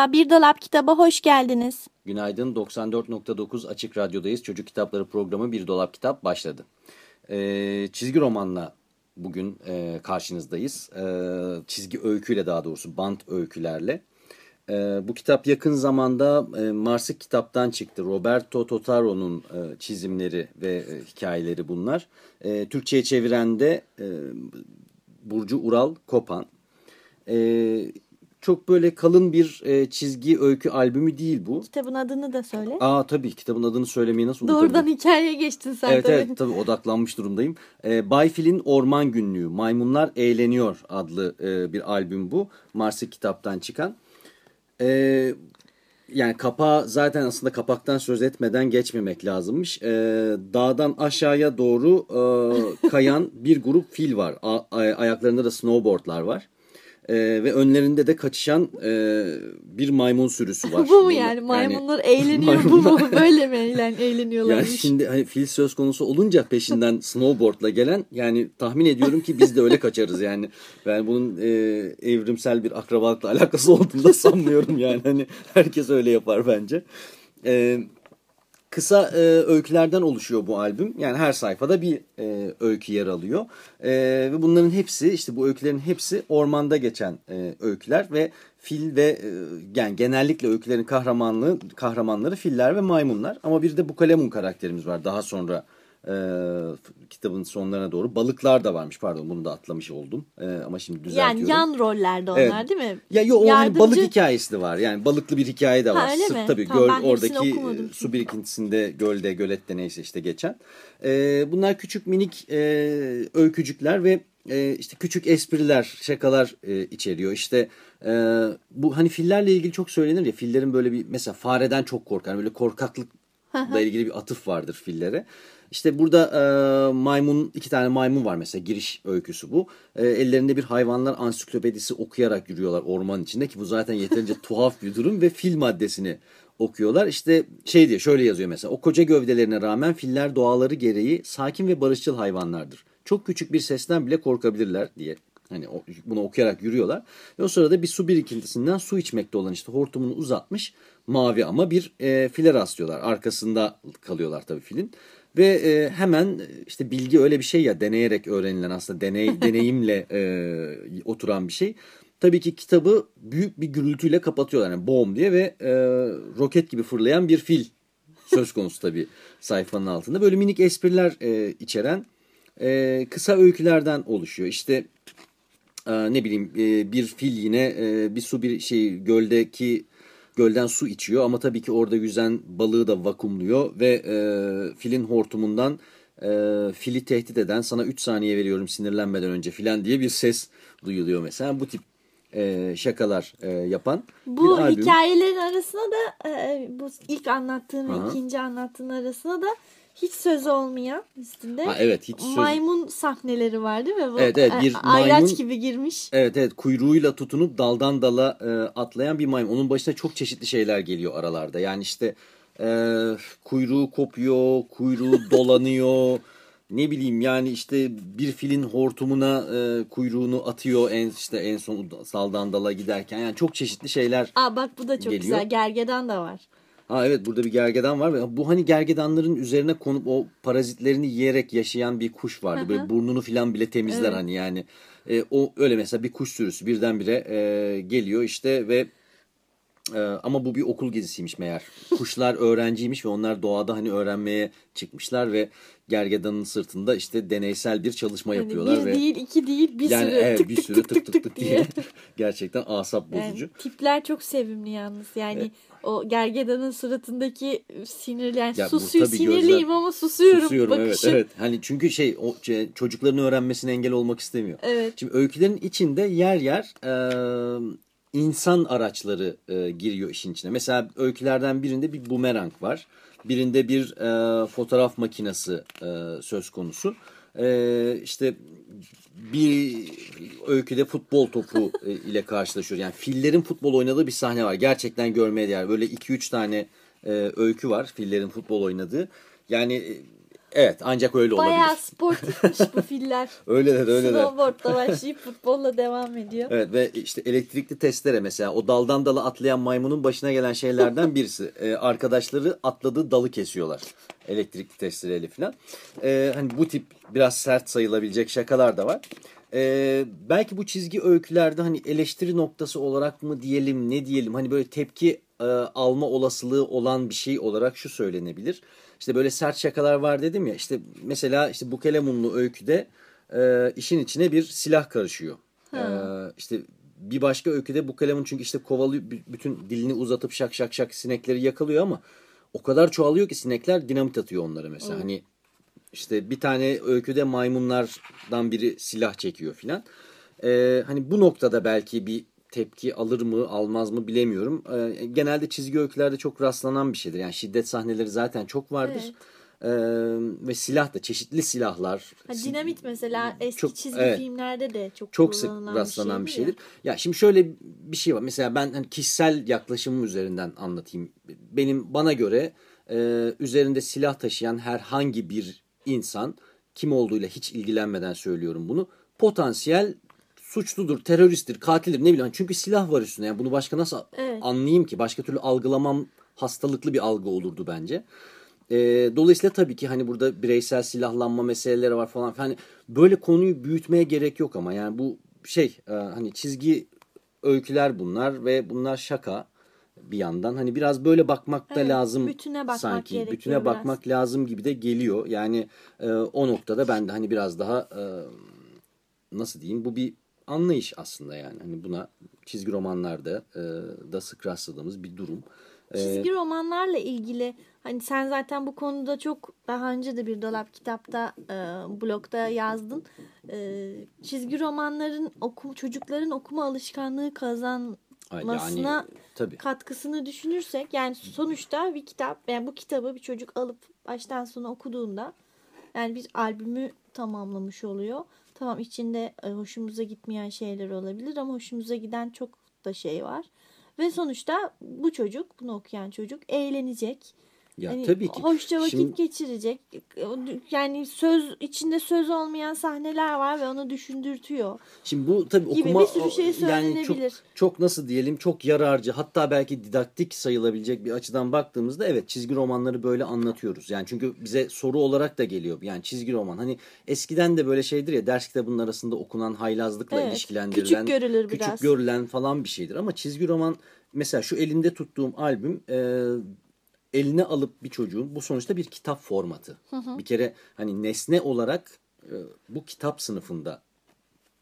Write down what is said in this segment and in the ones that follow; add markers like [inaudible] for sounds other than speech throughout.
Merhaba, Bir Dolap Kitaba hoş geldiniz. Günaydın 94.9 Açık Radyo'dayız. Çocuk Kitapları programı Bir Dolap Kitap başladı. Ee, çizgi romanla bugün e, karşınızdayız. Ee, çizgi öyküyle daha doğrusu bant öykülerle. Ee, bu kitap yakın zamanda e, Marsık kitaptan çıktı. Roberto Totaro'nun e, çizimleri ve e, hikayeleri bunlar. E, Türkçe'ye çeviren de e, Burcu Ural Kopan. E, çok böyle kalın bir e, çizgi öykü albümü değil bu. Kitabın adını da söyle. Aa tabii kitabın adını söylemeyi nasıl Doğrudan unutabilirim? hikayeye geçtin sen Evet tabii. evet tabii odaklanmış durumdayım. E, Bay Fil'in Orman Günlüğü Maymunlar Eğleniyor adlı e, bir albüm bu. Marsi kitaptan çıkan. E, yani kapağı zaten aslında kapaktan söz etmeden geçmemek lazımmış. E, dağdan aşağıya doğru e, kayan bir grup fil var. A, a- ayaklarında da snowboardlar var. E, ve önlerinde de kaçışan e, bir maymun sürüsü var. [laughs] bu mu yani? Maymunlar eğleniyor [laughs] bu mu? maymunlar- Böyle mi eğlen, Yani eğleniyorlarmış? şimdi hani fil söz konusu olunca peşinden [laughs] snowboardla gelen yani tahmin ediyorum ki biz de öyle kaçarız yani. Ben bunun e, evrimsel bir akrabalıkla alakası olduğunu da sanmıyorum yani. Hani herkes öyle yapar bence. E, kısa e, öykülerden oluşuyor bu albüm. Yani her sayfada bir e, öykü yer alıyor. E, ve bunların hepsi işte bu öykülerin hepsi ormanda geçen e, öyküler ve fil ve e, yani genellikle öykülerin kahramanlığı kahramanları filler ve maymunlar. Ama bir de Bukalemun karakterimiz var daha sonra e, kitabın sonlarına doğru. Balıklar da varmış pardon bunu da atlamış oldum. E, ama şimdi düzeltiyorum. yani yan rollerde onlar Evet. değil mi? Ya yo, o hani Yardımcı- balık hikayesi de var. Yani balıklı bir hikaye de var. Ha, öyle Sırf mi? tabii Tamam, göl oradaki e, su birikintisinde gölde gölette neyse işte geçen. Ee, bunlar küçük minik e, öykücükler ve e, işte küçük espriler, şakalar e, içeriyor. İşte e, bu hani fillerle ilgili çok söylenir ya fillerin böyle bir mesela fareden çok korkar. Böyle korkaklıkla ilgili bir atıf vardır fillere. İşte burada e, maymun iki tane maymun var mesela giriş öyküsü bu. E, ellerinde bir hayvanlar ansiklopedisi okuyarak yürüyorlar orman içinde ki bu zaten yeterince [laughs] tuhaf bir durum ve fil maddesini okuyorlar. İşte şey diye şöyle yazıyor mesela o koca gövdelerine rağmen filler doğaları gereği sakin ve barışçıl hayvanlardır. Çok küçük bir sesten bile korkabilirler diye. Hani bunu okuyarak yürüyorlar. Ve o sırada bir su birikintisinden su içmekte olan işte hortumunu uzatmış mavi ama bir e, file rastlıyorlar. Arkasında kalıyorlar tabii filin. Ve e, hemen işte bilgi öyle bir şey ya deneyerek öğrenilen aslında deney [laughs] deneyimle e, oturan bir şey. Tabii ki kitabı büyük bir gürültüyle kapatıyorlar yani bom diye ve e, roket gibi fırlayan bir fil söz konusu tabii sayfanın altında. Böyle minik espriler e, içeren e, kısa öykülerden oluşuyor. İşte e, ne bileyim e, bir fil yine e, bir su bir şey göldeki gölden su içiyor ama tabii ki orada yüzen balığı da vakumluyor ve e, filin hortumundan e, fili tehdit eden sana 3 saniye veriyorum sinirlenmeden önce filan diye bir ses duyuluyor mesela bu tip e, şakalar e, yapan Bu bir albüm. hikayelerin arasına da e, bu ilk anlattığın ve Aha. ikinci anlattığın arasına da hiç söz olmayan üstünde Ha, evet, hiç söz- maymun sahneleri var değil mi? Bu, Evet, evet, bir e, ayraç maymun- gibi girmiş. Evet evet kuyruğuyla tutunup daldan dala e, atlayan bir maymun. Onun başına çok çeşitli şeyler geliyor aralarda. Yani işte e, kuyruğu kopuyor, kuyruğu [laughs] dolanıyor. Ne bileyim yani işte bir filin hortumuna e, kuyruğunu atıyor en işte en son saldan dala giderken. Yani çok çeşitli şeyler. Aa bak bu da çok Geliyor. güzel. Gergedan da var. Ha evet burada bir gergedan var bu hani gergedanların üzerine konup o parazitlerini yiyerek yaşayan bir kuş vardı. Böyle burnunu filan bile temizler Evet. hani yani. E, o öyle mesela bir kuş sürüsü birdenbire e, geliyor işte ve Ee, ama bu bir okul gezisiymiş meğer. [laughs] Kuşlar öğrenciymiş ve onlar doğada hani öğrenmeye çıkmışlar ve gergedanın sırtında işte deneysel bir çalışma Yani yapıyorlar bir ve değil, iki değil, bir yani sürü evet, tık bir tık sürü tık tık tık diye diye. [laughs] gerçekten asap Yani bozucu. tipler çok sevimli yalnız. Yani o gergedanın suratındaki sinirli yani Ya susuyor sinirliyim gözler- ama susuyorum, Susuyorum evet bakışı. evet. Hani çünkü şey o çocukların öğrenmesine engel olmak istemiyor. Evet. Şimdi öykülerin içinde yer yer e, insan araçları e, giriyor işin içine. Mesela öykülerden birinde bir bumerang var. Birinde bir e, fotoğraf makinesi e, söz konusu. E, işte bir öyküde futbol topu e, ile karşılaşıyor. Yani fillerin futbol oynadığı bir sahne var. Gerçekten görmeye değer. Böyle 2-3 tane e, öykü var fillerin futbol oynadığı. Yani e, evet ancak öyle olabilir. Bayağı sportifmiş bu [laughs] filler. Öyleler öyleler. Snowboard'da başlayıp futbolla devam ediyor. Evet ve işte elektrikli testere mesela o daldan dala atlayan maymunun başına gelen şeylerden [laughs] birisi. Ee, arkadaşları atladığı dalı kesiyorlar elektrikli testereyle falan. Ee, hani bu tip biraz sert sayılabilecek şakalar da var. Ee, belki bu çizgi öykülerde hani eleştiri noktası olarak mı diyelim ne diyelim hani böyle tepki e, alma olasılığı olan bir şey olarak şu söylenebilir. İşte böyle sert şakalar var dedim ya işte mesela işte Bukelemunlu öyküde e, işin içine bir silah karışıyor. Ee, işte bir başka öyküde bu kalemin çünkü işte kovalıyor bütün dilini uzatıp şak şak şak sinekleri yakalıyor ama o kadar çoğalıyor ki sinekler dinamit atıyor onlara mesela. Hani işte bir tane öyküde maymunlardan biri silah çekiyor filan. Ee, hani bu noktada belki bir tepki alır mı almaz mı bilemiyorum. Ee, genelde çizgi öykülerde çok rastlanan bir şeydir. Yani şiddet sahneleri zaten çok vardır. Evet. Ee, ve silah da çeşitli silahlar. Ha, dinamit mesela eski Çok- çizgi evet. filmlerde de çok çok sık rastlanan bir şeydir şeydir. Ya. şimdi şöyle bir şey var. Mesela ben hani kişisel yaklaşımım üzerinden anlatayım. Benim bana göre e, üzerinde silah taşıyan herhangi bir insan kim olduğuyla hiç ilgilenmeden söylüyorum bunu. Potansiyel suçludur, teröristtir, katildir ne bileyim. Çünkü silah var üstünde. Yani bunu başka nasıl Evet. anlayayım ki? Başka türlü algılamam hastalıklı bir algı olurdu bence. E, dolayısıyla tabii ki hani burada bireysel silahlanma meseleleri var falan. Hani böyle konuyu büyütmeye gerek yok ama yani bu şey e, hani çizgi öyküler bunlar ve bunlar şaka bir yandan. Hani biraz böyle bakmak da Evet, lazım bütüne bakmak sanki. Bütüne biraz. bakmak lazım gibi de geliyor. Yani e, o noktada ben de hani biraz daha e, nasıl diyeyim bu bir anlayış aslında yani. Hani buna çizgi romanlarda e, da sık rastladığımız bir durum. E, Çizgi romanlarla ilgili hani sen zaten bu konuda çok daha önce de bir dolap kitapta e, blogda yazdın. E, çizgi romanların oku, çocukların okuma alışkanlığı kazanmasına yani tabii. katkısını düşünürsek yani sonuçta bir kitap yani bu kitabı bir çocuk alıp baştan sona okuduğunda yani bir albümü tamamlamış oluyor. Tamam içinde e, hoşumuza gitmeyen şeyler olabilir ama hoşumuza giden çok da şey var. Ve sonuçta bu çocuk, bunu okuyan çocuk eğlenecek. Ya Hani tabii ki. Hoşça vakit Şimdi- geçirecek. Yani söz içinde söz olmayan sahneler var ve onu düşündürtüyor. Şimdi bu tabii Gibi okuma bir sürü şey yani çok, söylenebilir. çok nasıl diyelim çok yararcı hatta belki didaktik sayılabilecek bir açıdan baktığımızda evet çizgi romanları böyle anlatıyoruz. Yani çünkü bize soru olarak da geliyor. Yani çizgi roman hani eskiden de böyle şeydir ya ders kitabının arasında okunan haylazlıkla Evet, ilişkilendirilen küçük görülür küçük biraz. görülen falan bir şeydir. Ama çizgi roman mesela şu elimde tuttuğum albüm e, eline alıp bir çocuğun bu sonuçta bir kitap formatı. Bir kere hani nesne olarak e, bu kitap sınıfında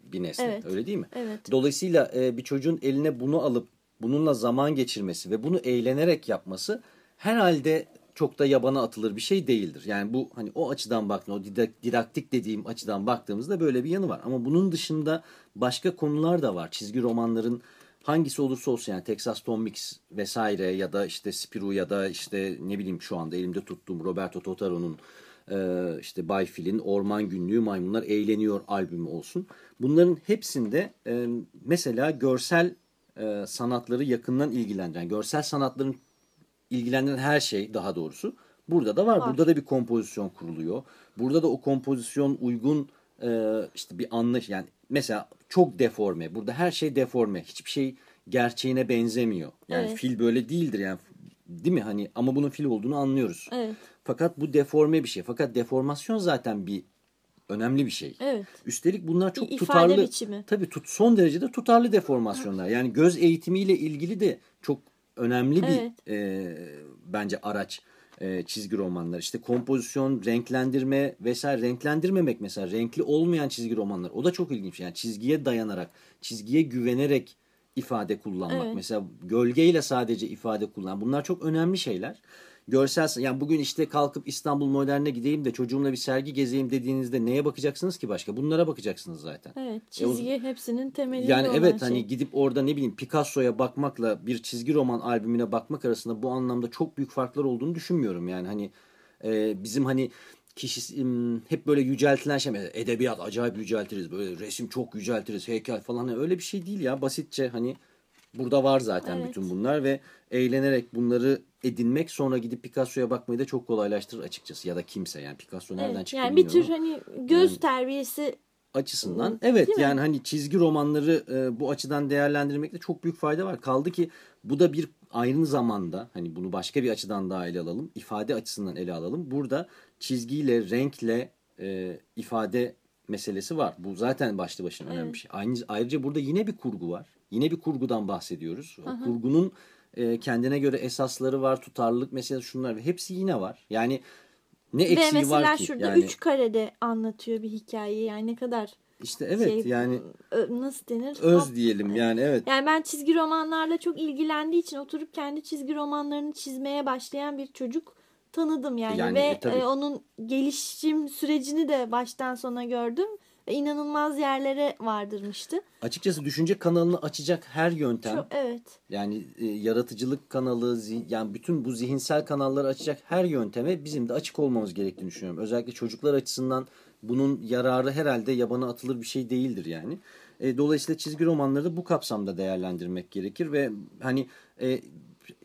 bir nesne. Evet. Öyle değil mi? Evet. Dolayısıyla e, bir çocuğun eline bunu alıp bununla zaman geçirmesi ve bunu eğlenerek yapması herhalde çok da yabana atılır bir şey değildir. Yani bu hani o açıdan baktığında o didak- didaktik dediğim açıdan baktığımızda böyle bir yanı var. Ama bunun dışında başka konular da var. Çizgi romanların hangisi olursa olsun yani Texas Tom Mix vesaire ya da işte Spirou ya da işte ne bileyim şu anda elimde tuttuğum Roberto Totaro'nun e, işte Bay Phil'in Orman Günlüğü Maymunlar Eğleniyor albümü olsun. Bunların hepsinde e, mesela görsel e, sanatları yakından ilgilendiren, görsel sanatların ilgilendiren her şey daha doğrusu burada da var. Var. Burada da bir kompozisyon kuruluyor. Burada da o kompozisyon uygun e, işte bir anlayış yani mesela çok deforme. Burada her şey deforme. Hiçbir şey gerçeğine benzemiyor. Yani Evet. fil böyle değildir yani. Değil mi? Hani ama bunun fil olduğunu anlıyoruz. Evet. Fakat bu deforme bir şey. Fakat deformasyon zaten bir önemli bir şey. Evet. Üstelik bunlar çok ifade tutarlı. biçimi. Tabii tut, son derecede tutarlı deformasyonlar. Yani göz eğitimiyle ilgili de çok önemli bir Evet. e, bence araç e, çizgi romanlar. İşte kompozisyon, renklendirme vesaire renklendirmemek mesela renkli olmayan çizgi romanlar. O da çok ilginç. Yani çizgiye dayanarak, çizgiye güvenerek ifade kullanmak. Evet. Mesela gölgeyle sadece ifade kullan. Bunlar çok önemli şeyler. Görsel yani bugün işte kalkıp İstanbul Modern'e gideyim de çocuğumla bir sergi gezeyim dediğinizde neye bakacaksınız ki başka? Bunlara bakacaksınız zaten. Evet E o- çizgi hepsinin temelinde Yani evet şey. hani gidip orada ne bileyim Picasso'ya bakmakla bir çizgi roman albümüne bakmak arasında bu anlamda çok büyük farklar olduğunu düşünmüyorum. Yani hani e, bizim hani kişi im, hep böyle yüceltilen şey edebiyat acayip yüceltiriz böyle resim çok yüceltiriz heykel falan öyle bir şey değil ya basitçe hani burada var zaten Evet. bütün bunlar ve eğlenerek bunları edinmek sonra gidip Picasso'ya bakmayı da çok kolaylaştırır açıkçası ya da kimse yani Picasso nereden Evet, çıktı yani bir tür hani göz Yani- terbiyesi açısından evet Değil mi? yani hani çizgi romanları e, bu açıdan değerlendirmekte çok büyük fayda var. Kaldı ki bu da bir aynı zamanda hani bunu başka bir açıdan daha ele alalım. ifade açısından ele alalım. Burada çizgiyle, renkle e, ifade meselesi var. Bu zaten başlı başına önemli Evet. bir şey. Aynı, ayrıca burada yine bir kurgu var. Yine bir kurgudan bahsediyoruz. O kurgunun e, kendine göre esasları var, tutarlılık meselesi şunlar hepsi yine var. Yani ne eksiği mesela var ki? şurada yani, üç karede anlatıyor bir hikayeyi yani ne kadar işte evet şey yani nasıl denir öz diyelim yani evet. Yani ben çizgi romanlarla çok ilgilendiği için oturup kendi çizgi romanlarını çizmeye başlayan bir çocuk tanıdım yani, Yani, ve e, tabii. e, onun gelişim sürecini de baştan sona gördüm inanılmaz yerlere vardırmıştı. Açıkçası düşünce kanalını açacak her yöntem Çok, evet. yani e, yaratıcılık kanalı zi- yani bütün bu zihinsel kanalları açacak her yönteme bizim de açık olmamız gerektiğini düşünüyorum. Özellikle çocuklar açısından bunun yararı herhalde yabana atılır bir şey değildir yani. E, dolayısıyla çizgi romanları da bu kapsamda değerlendirmek gerekir ve hani e,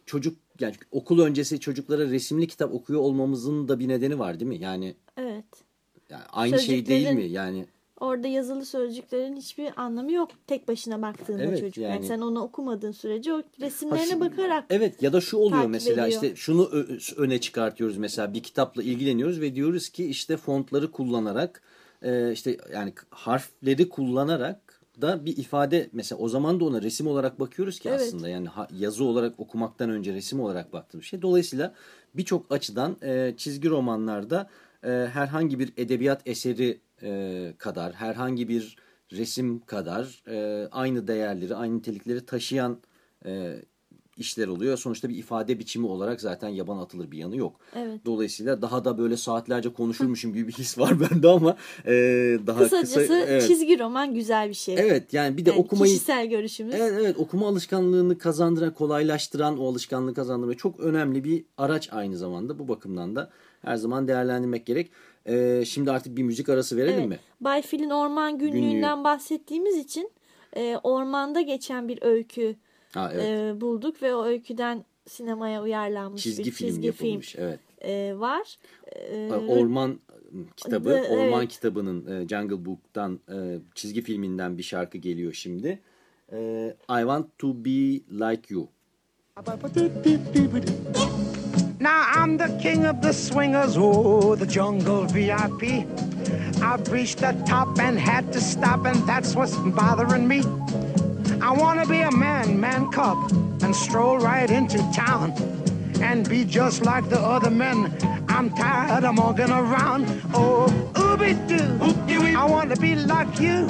çocuk yani okul öncesi çocuklara resimli kitap okuyor olmamızın da bir nedeni var değil mi? Yani, Evet. yani aynı şey değil mi? Yani Orada yazılı sözcüklerin hiçbir anlamı yok tek başına baktığında Evet, çocuk. Yani. yani- sen onu okumadığın sürece o Ha, resimlerine şu- bakarak Evet ya da şu oluyor mesela ediyor. işte şunu öne çıkartıyoruz mesela bir kitapla ilgileniyoruz ve diyoruz ki işte fontları kullanarak e, işte yani harfleri kullanarak da bir ifade mesela o zaman da ona resim olarak bakıyoruz ki Evet. aslında yani ha- yazı olarak okumaktan önce resim olarak baktığımız şey. Dolayısıyla birçok açıdan e, çizgi romanlarda e, herhangi bir edebiyat eseri e, kadar herhangi bir resim kadar e, aynı değerleri aynı nitelikleri taşıyan e, işler oluyor. Sonuçta bir ifade biçimi olarak zaten yaban atılır bir yanı yok. Evet. Dolayısıyla daha da böyle saatlerce konuşurmuşum gibi bir his var [laughs] bende ama e, daha kısacası kısa. Evet. çizgi roman güzel bir şey. evet yani bir de Yani okumayı Kişisel görüşümüz. Evet evet okuma alışkanlığını kazandıran, kolaylaştıran o alışkanlığı kazandırmaya çok önemli bir araç aynı zamanda. Bu bakımdan da her zaman değerlendirmek gerek. E, şimdi artık bir müzik arası verelim Evet. mi? Bay Fil'in orman günlüğünden Günlüğü. bahsettiğimiz için e, ormanda geçen bir öykü Ha, evet. e, bulduk ve o öyküden sinemaya uyarlanmış çizgi bir film çizgi film yapılmış. Evet. e, var. E, Orman kitabı, The- Orman evet. kitabının e, Jungle Book'tan e, çizgi filminden bir şarkı geliyor şimdi. E, I want to be like you. Now I'm the king of the swingers, oh, the jungle VIP. I've reached the top and had to stop, and that's what's bothering me. I wanna be a man, man cub, and stroll right into town and be just like the other men. I'm tired of walking around. Oh, ooby doo, I wanna be like you.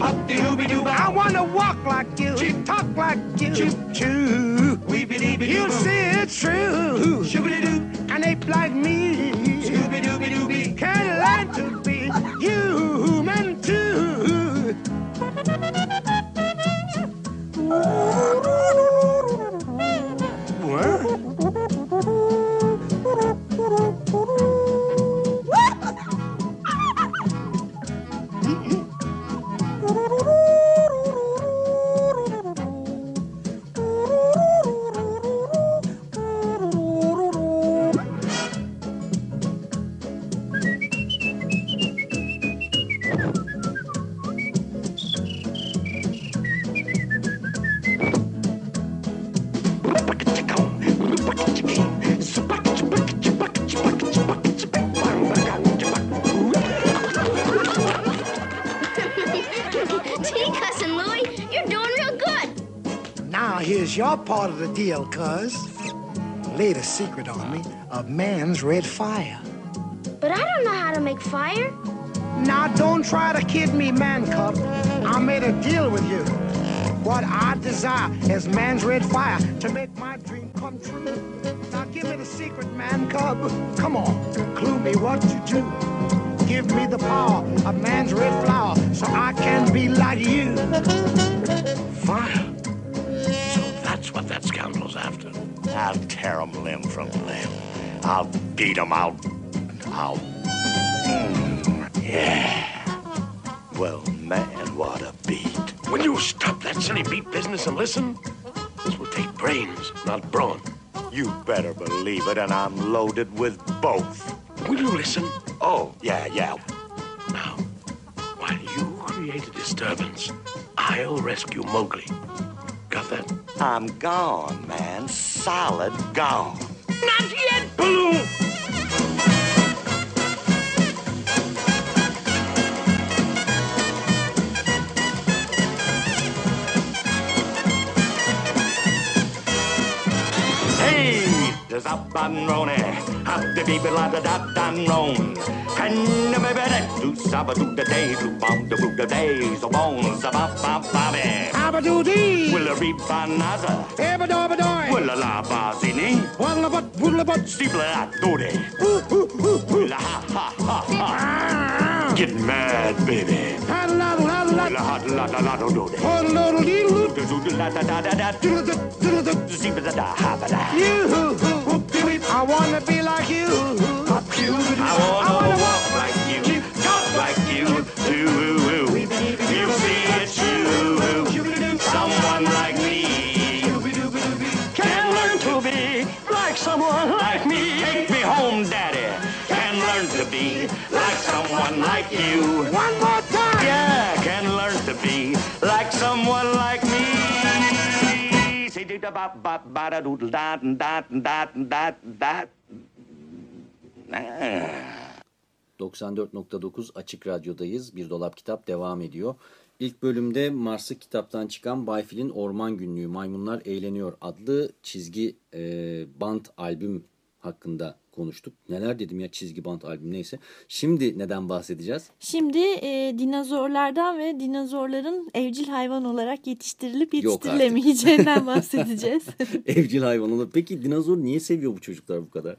I wanna walk like you, talk like you. Choo, you see it's true. An ape like me. Can learn to be part of the deal, cuz. Laid a secret on me of man's red fire. But I don't know how to make fire. Now don't try to kid me, man cub. I made a deal with you. What I desire is man's red fire to make my dream come true. Now give me the secret, man cub. Come on, clue me what to do. Give me the power of man's red flower so I can be like you. Fire. That's what that scoundrel's after. I'll tear him limb from limb. I'll beat him. I'll. I'll. Mm, yeah. Well, man, what a beat. Will you stop that silly beat business and listen? This will take brains, not brawn. You better believe it, and I'm loaded with both. Will you listen? Oh, yeah, yeah. Now, while you create a disturbance, I'll rescue Mowgli. Got that? I'm gone, man. Solid gone. Not yet, Baloo! Hey, there's up and Ronnie, up the beep la da da ron can baby da do saba do the day to bom the boo da day so bom saba ba ba ba do dee will a reap banaza Ever do a doy will a la ba zini will a but will a but steepla la do ha ha ha ha get mad baby. I wanna be like you. I wanna walk like you, talk like you, You see it's you, someone like me. Can learn to be like someone like me. Take me home, daddy. Can learn to be like someone like you. One more da ba ba ba da doodle da da da da da. Ah. 94.9 Açık Radyo'dayız. Bir Dolap Kitap devam ediyor. İlk bölümde Mars'ı kitaptan çıkan Bayfil'in Orman Günlüğü Maymunlar Eğleniyor adlı çizgi e, bant albüm hakkında konuştuk. Neler dedim ya çizgi bant albüm neyse. Şimdi neden bahsedeceğiz? Şimdi e, dinozorlardan ve dinozorların evcil hayvan olarak yetiştirilip yetiştirilemeyeceğinden [laughs] bahsedeceğiz. Evcil hayvan olur. Peki dinozor niye seviyor bu çocuklar bu kadar?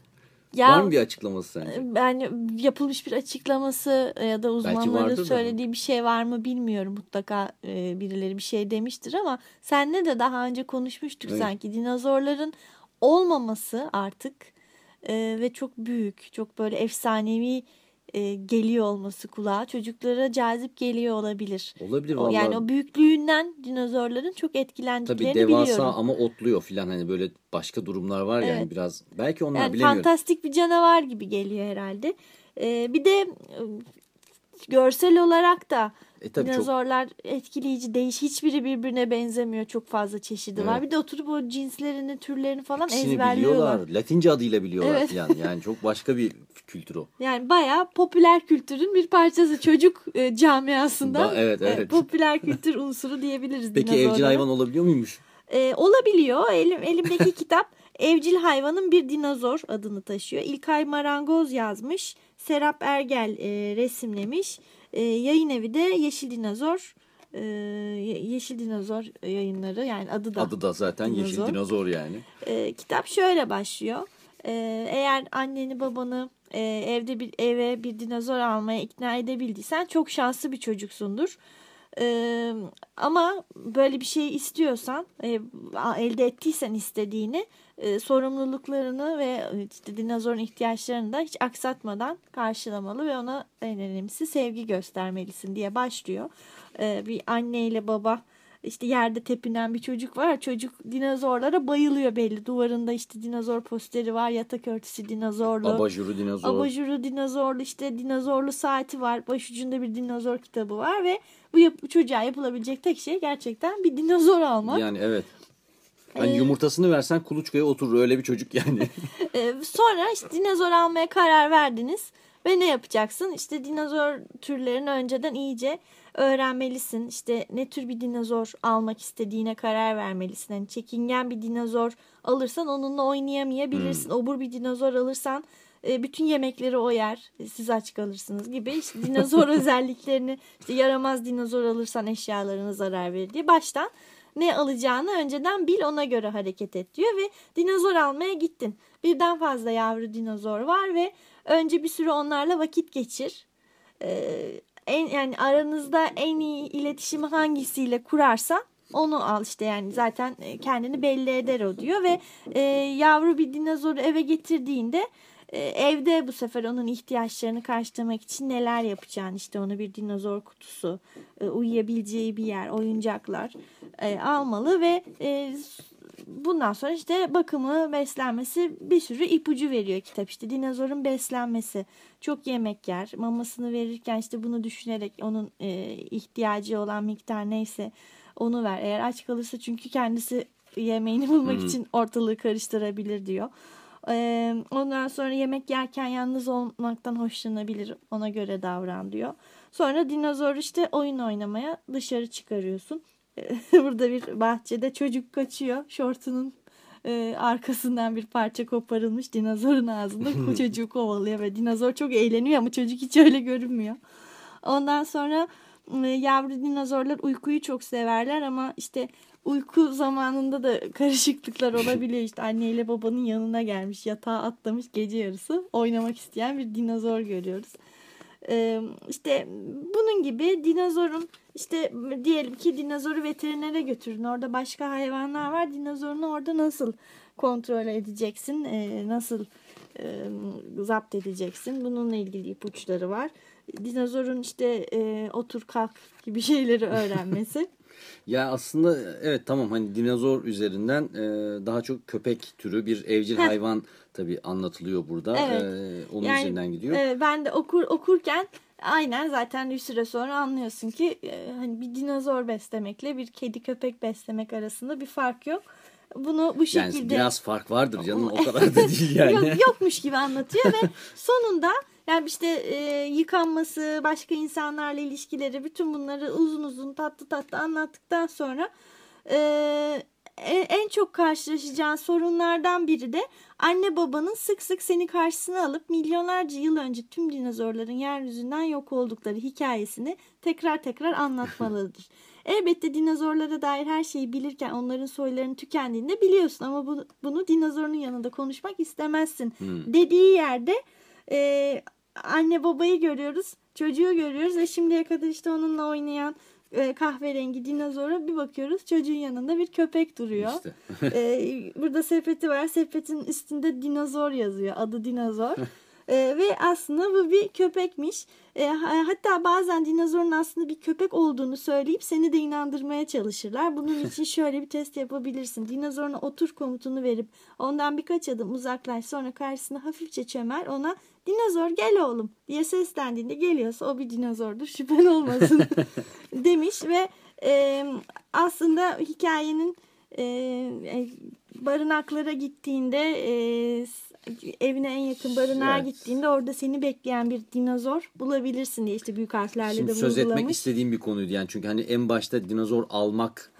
ya Var mı bir açıklaması sence? yani yapılmış bir açıklaması ya da uzmanların söylediği bir şey var mı bilmiyorum. Mutlaka e, birileri bir şey demiştir ama senle de daha önce konuşmuştuk Evet. sanki. Dinozorların olmaması artık e, ve çok büyük, çok böyle efsanevi e, geliyor olması kulağa çocuklara cazip geliyor olabilir. Olabilir vallahi. yani o büyüklüğünden dinozorların çok Tabii etkilendiklerini devasa biliyorum. ama otluyor filan hani böyle başka durumlar var yani Evet. biraz. Belki onlar Yani bilemiyorum. fantastik bir canavar gibi geliyor herhalde. Ee, bir de e, görsel olarak da E tabii çok dinozorlar etkileyici, değiş hiçbiri birbirine benzemiyor. Çok fazla çeşidi var. Evet. Bir de oturup o cinslerini, türlerini falan İkisini ezberliyorlar. biliyorlar. Latince adıyla biliyorlar Evet. falan. Yani çok başka bir kültür o. [laughs] Yani bayağı popüler kültürün bir parçası. Çocuk e, camiasında Ba- evet, e, evet. popüler [laughs] kültür unsuru diyebiliriz Peki evcil dinozorlara. hayvan olabiliyor muymuş? Ee, olabiliyor. Elim, elimdeki [laughs] kitap Evcil Hayvanın Bir Dinozor adını taşıyor. İlkay Marangoz yazmış. Serap Ergel e, resimlemiş. E, yayın evi de Yeşil Dinozor. E, Ye- Yeşil Dinozor yayınları yani adı da. Adı da zaten yeşil dinozor. dinozor yani. E, kitap şöyle başlıyor. E, eğer anneni babanı e, evde bir eve bir dinozor almaya ikna edebildiysen çok şanslı bir çocuksundur. E, ama böyle bir şey istiyorsan e, elde ettiysen istediğini e, sorumluluklarını ve e, işte dinozorun ihtiyaçlarını da hiç aksatmadan karşılamalı ve ona en önemlisi sevgi göstermelisin diye başlıyor. E, bir anne ile baba işte yerde tepinen bir çocuk var. Çocuk dinozorlara bayılıyor belli. Duvarında işte dinozor posteri var. Yatak örtüsü dinozorlu. Abajuru dinozor. Abajuru dinozorlu işte dinozorlu saati var. Başucunda bir dinozor kitabı var ve bu, yap- bu çocuğa yapılabilecek tek şey gerçekten bir dinozor almak. Yani evet. Hani Ee, yumurtasını versen kuluçkaya oturur öyle bir çocuk yani. [laughs] Ee, sonra işte dinozor almaya karar verdiniz. Ve ne yapacaksın? İşte dinozor türlerini önceden iyice öğrenmelisin. İşte ne tür bir dinozor almak istediğine karar vermelisin. Hani çekingen bir dinozor alırsan onunla oynayamayabilirsin. Hmm. Obur bir dinozor alırsan e, bütün yemekleri o yer. E, Siz aç kalırsınız gibi. İşte dinozor [laughs] özelliklerini işte yaramaz dinozor alırsan eşyalarına zarar verir diye baştan ne alacağını önceden bil ona göre hareket et diyor ve dinozor almaya gittin. Birden fazla yavru dinozor var ve önce bir süre onlarla vakit geçir. Ee, en yani aranızda en iyi iletişimi hangisiyle kurarsa onu al işte yani zaten kendini belli eder o diyor ve e, yavru bir dinozoru eve getirdiğinde evde bu sefer onun ihtiyaçlarını karşılamak için neler yapacağını işte ona bir dinozor kutusu, e, uyuyabileceği bir yer, oyuncaklar e, almalı ve e, bundan sonra işte bakımı, beslenmesi bir sürü ipucu veriyor kitap. İşte dinozorun beslenmesi, çok yemek yer, mamasını verirken işte bunu düşünerek onun ihtiyacı olan miktar neyse onu ver. Eğer aç kalırsa çünkü kendisi yemeğini bulmak Hmm. için ortalığı karıştırabilir diyor. Ee, ondan sonra yemek yerken yalnız olmaktan hoşlanabilir. Ona göre davran diyor. Sonra dinozor işte oyun oynamaya dışarı çıkarıyorsun. [laughs] Burada bir bahçede çocuk kaçıyor. Şortunun e, arkasından bir parça koparılmış dinozorun ağzında bu [laughs] çocuğu kovalıyor ve dinozor çok eğleniyor ama çocuk hiç öyle görünmüyor. Ondan sonra yavru dinozorlar uykuyu çok severler ama işte uyku zamanında da karışıklıklar olabiliyor. İşte anneyle babanın yanına gelmiş yatağa atlamış gece yarısı oynamak isteyen bir dinozor görüyoruz. Ee, işte bunun gibi dinozorun işte diyelim ki dinozoru veterinere götürün. Orada başka hayvanlar var. Dinozorunu orada nasıl kontrol edeceksin? Ee, nasıl e, zapt edeceksin? Bununla ilgili ipuçları var. Dinozorun işte e, otur kalk gibi [laughs] şeyleri öğrenmesi. Ya aslında evet tamam hani dinozor üzerinden e, daha çok köpek türü bir evcil Heh. hayvan tabii anlatılıyor burada. Evet. E, onun Yani, üzerinden gidiyor. e, ben de okur okurken aynen zaten bir süre sonra anlıyorsun ki e, hani bir dinozor beslemekle bir kedi köpek beslemek arasında bir fark yok. Bunu bu yani şekilde biraz fark vardır canım o [laughs] kadar da değil yani. Yok, yokmuş gibi anlatıyor ve sonunda yani işte e, yıkanması, başka insanlarla ilişkileri bütün bunları uzun uzun tatlı tatlı anlattıktan sonra e, en- en çok karşılaşacağın sorunlardan biri de anne babanın sık sık seni karşısına alıp milyonlarca yıl önce tüm dinozorların yeryüzünden yok oldukları hikayesini tekrar tekrar anlatmalıdır. [laughs] Elbette dinozorlara dair her şeyi bilirken onların soylarını tükendiğinde biliyorsun ama bu, bunu dinozorun yanında konuşmak istemezsin. Hmm. Dediği yerde e, anne babayı görüyoruz, çocuğu görüyoruz ve şimdiye kadar işte onunla oynayan e, kahverengi dinozora bir bakıyoruz çocuğun yanında bir köpek duruyor. İşte. Ee, burada sepeti var. Sepetin üstünde dinozor yazıyor. Adı dinozor. Ee, [laughs] ve aslında bu bir köpekmiş. Ha- hatta bazen dinozorun aslında bir köpek olduğunu söyleyip seni de inandırmaya çalışırlar. Bunun [laughs] için şöyle bir test yapabilirsin. Dinozoruna otur komutunu verip ondan birkaç adım uzaklaş sonra karşısına hafifçe çömer ona dinozor gel oğlum diye seslendiğinde geliyorsa o bir dinozordur şüphen olmasın [laughs] demiş ve e, aslında hikayenin e, e, barınaklara gittiğinde e, evine en yakın barınağa Evet. gittiğinde orada seni bekleyen bir dinozor bulabilirsin diye işte büyük harflerle Şimdi de söz etmek istediğim bir konuydu yani çünkü hani en başta dinozor almak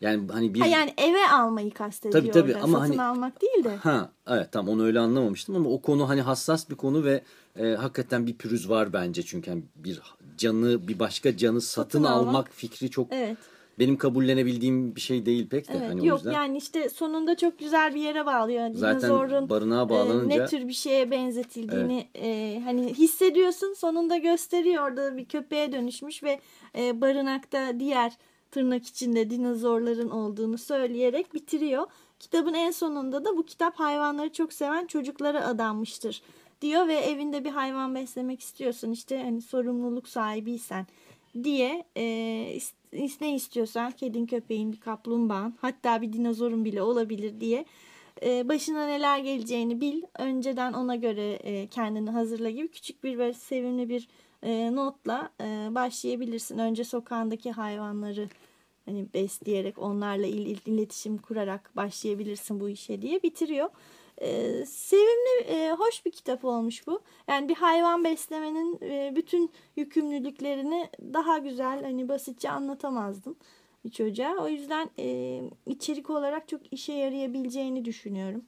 yani hani bir Ha, yani eve almayı kastediyor Tabii, tabii, orada. ama Satın hani- almak değil de. Ha evet tam onu öyle anlamamıştım ama o konu hani hassas bir konu ve e, hakikaten bir pürüz var bence çünkü hani bir canı bir başka canı satın, Satın almak. almak fikri çok Evet. Benim kabullenebildiğim bir şey değil pek de Evet, hani o yok yani işte sonunda çok güzel bir yere bağlıyor. Zaten Dinozorun barınağa e, bağlanınca- ne tür bir şeye benzetildiğini e, hani hissediyorsun. Sonunda gösteriyor orada bir köpeğe dönüşmüş ve e, barınakta diğer tırnak içinde dinozorların olduğunu söyleyerek bitiriyor. Kitabın en sonunda da bu kitap hayvanları çok seven çocuklara adanmıştır diyor ve evinde bir hayvan beslemek istiyorsan işte hani sorumluluk sahibiysen diye e, ne istiyorsan kedin köpeğin bir kaplumbağan hatta bir dinozorun bile olabilir diye e, başına neler geleceğini bil önceden ona göre e, kendini hazırla gibi küçük bir böyle sevimli bir e, notla başlayabilirsin. Önce sokağındaki hayvanları hani besleyerek onlarla il, il- iletişim kurarak başlayabilirsin bu işe diye bitiriyor. E, sevimli, e, hoş bir kitap olmuş bu. Yani bir hayvan beslemenin e, bütün yükümlülüklerini daha güzel, hani basitçe anlatamazdım bir çocuğa. O yüzden e, içerik olarak çok işe yarayabileceğini düşünüyorum.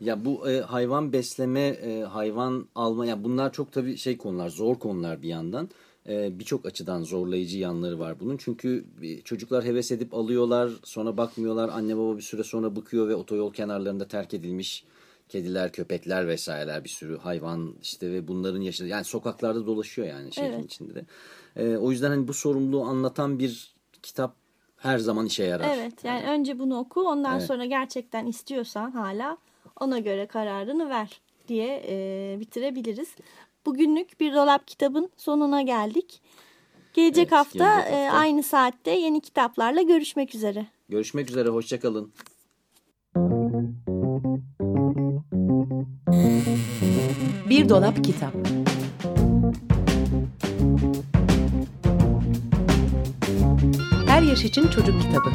Ya bu e, hayvan besleme, e, hayvan alma ya bunlar çok tabii şey konular, zor konular bir yandan. E, Birçok açıdan zorlayıcı yanları var bunun. Çünkü e, çocuklar heves edip alıyorlar, sonra bakmıyorlar. Anne baba bir süre sonra bıkıyor ve otoyol kenarlarında terk edilmiş kediler, köpekler vesaireler bir sürü hayvan işte ve bunların yaşadığı yani sokaklarda dolaşıyor yani şehrin Evet. içinde de. E, o yüzden hani bu sorumluluğu anlatan bir kitap her zaman işe yarar. Evet yani önce bunu oku ondan Evet. sonra gerçekten istiyorsan hala ona göre kararını ver diye e, bitirebiliriz. Bugünlük bir dolap kitabın sonuna geldik. Gelecek Evet, hafta, gelecek e, hafta. aynı saatte yeni kitaplarla görüşmek üzere. Görüşmek üzere, hoşçakalın. Bir dolap kitap. Her yaş için çocuk kitabı.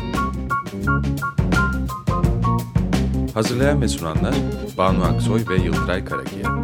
Hazırlayan ve sunanlar Banu Aksoy ve Yıldıray Karakiya.